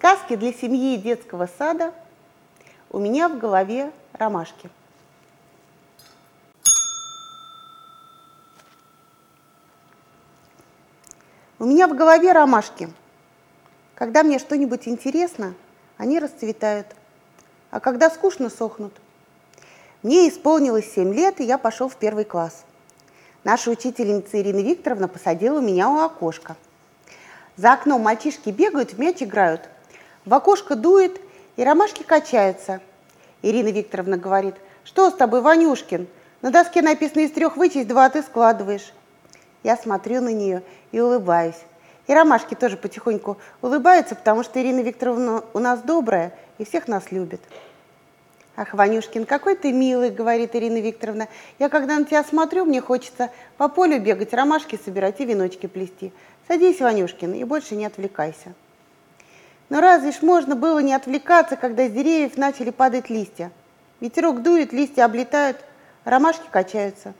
Сказки для семьи и детского сада у меня в голове ромашки. У меня в голове ромашки. Когда мне что-нибудь интересно, они расцветают, а когда скучно, сохнут. Мне исполнилось 7 лет, и я пошел в первый класс. Наша учительница Ирина Викторовна посадила меня у окошка. За окном мальчишки бегают, в мяч играют. В окошко дует, и ромашки качаются. Ирина Викторовна говорит, что с тобой, Ванюшкин? На доске написано из трех вычесть, два ты складываешь. Я смотрю на нее и улыбаюсь. И ромашки тоже потихоньку улыбаются, потому что Ирина Викторовна у нас добрая и всех нас любит. «Ах, Ванюшкин, какой ты милый!» — говорит Ирина Викторовна. «Я когда на тебя смотрю, мне хочется по полю бегать, ромашки собирать и веночки плести. Садись, Ванюшкин, и больше не отвлекайся». Но разве ж можно было не отвлекаться, когда с деревьев начали падать листья? Ветерок дует, листья облетают, ромашки качаются.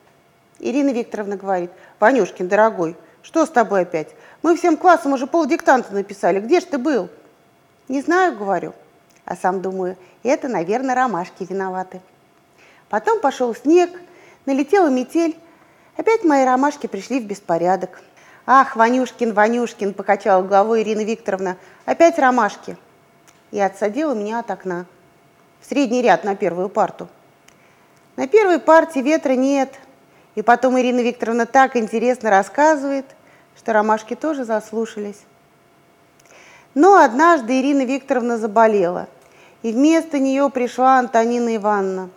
Ирина Викторовна говорит, Ванюшкин, дорогой, что с тобой опять? Мы всем классом уже полдиктанта написали, где ж ты был? Не знаю, говорю. А сам думаю, это, наверное, ромашки виноваты. Потом пошел снег, налетела метель. Опять мои ромашки пришли в беспорядок. «Ах, Ванюшкин, Ванюшкин!» – покачала головой Ирина Викторовна. «Опять ромашки!» И отсадила меня от окна. В средний ряд на первую парту. На первой парте ветра нет. И потом Ирина Викторовна так интересно рассказывает, что ромашки тоже заслушались. Но однажды Ирина Викторовна заболела, и вместо нее пришла Антонина Ивановна.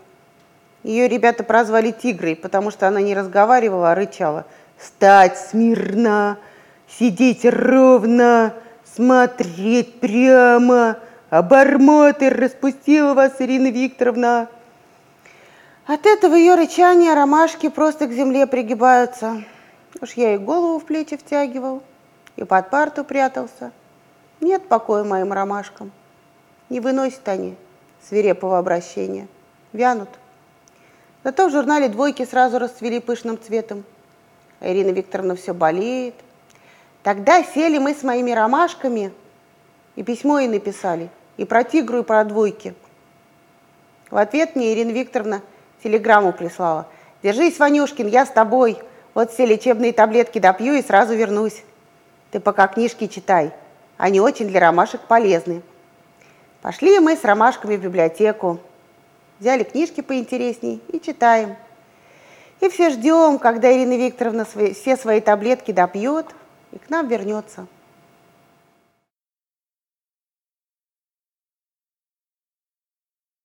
Ее ребята прозвали «Тигрой», потому что она не разговаривала, а рычала – Стать смирно, сидеть ровно, смотреть прямо. Обормоты распустила вас, Ирина Викторовна. От этого ее рычания ромашки просто к земле пригибаются. Уж я и голову в плечи втягивал, и под парту прятался. Нет покоя моим ромашкам. Не выносят они свирепого обращения. Вянут. Зато в журнале «Двойки» сразу расцвели пышным цветом. Ирина Викторовна все болеет. Тогда сели мы с моими ромашками и письмо ей написали, и про тигру, и про двойки. В ответ мне Ирина Викторовна телеграмму прислала. «Держись, Ванюшкин, я с тобой. Вот все лечебные таблетки допью и сразу вернусь. Ты пока книжки читай. Они очень для ромашек полезны». Пошли мы с ромашками в библиотеку. Взяли книжки поинтересней и читаем. И все ждем, когда Ирина Викторовна свои, все свои таблетки допьет и к нам вернется.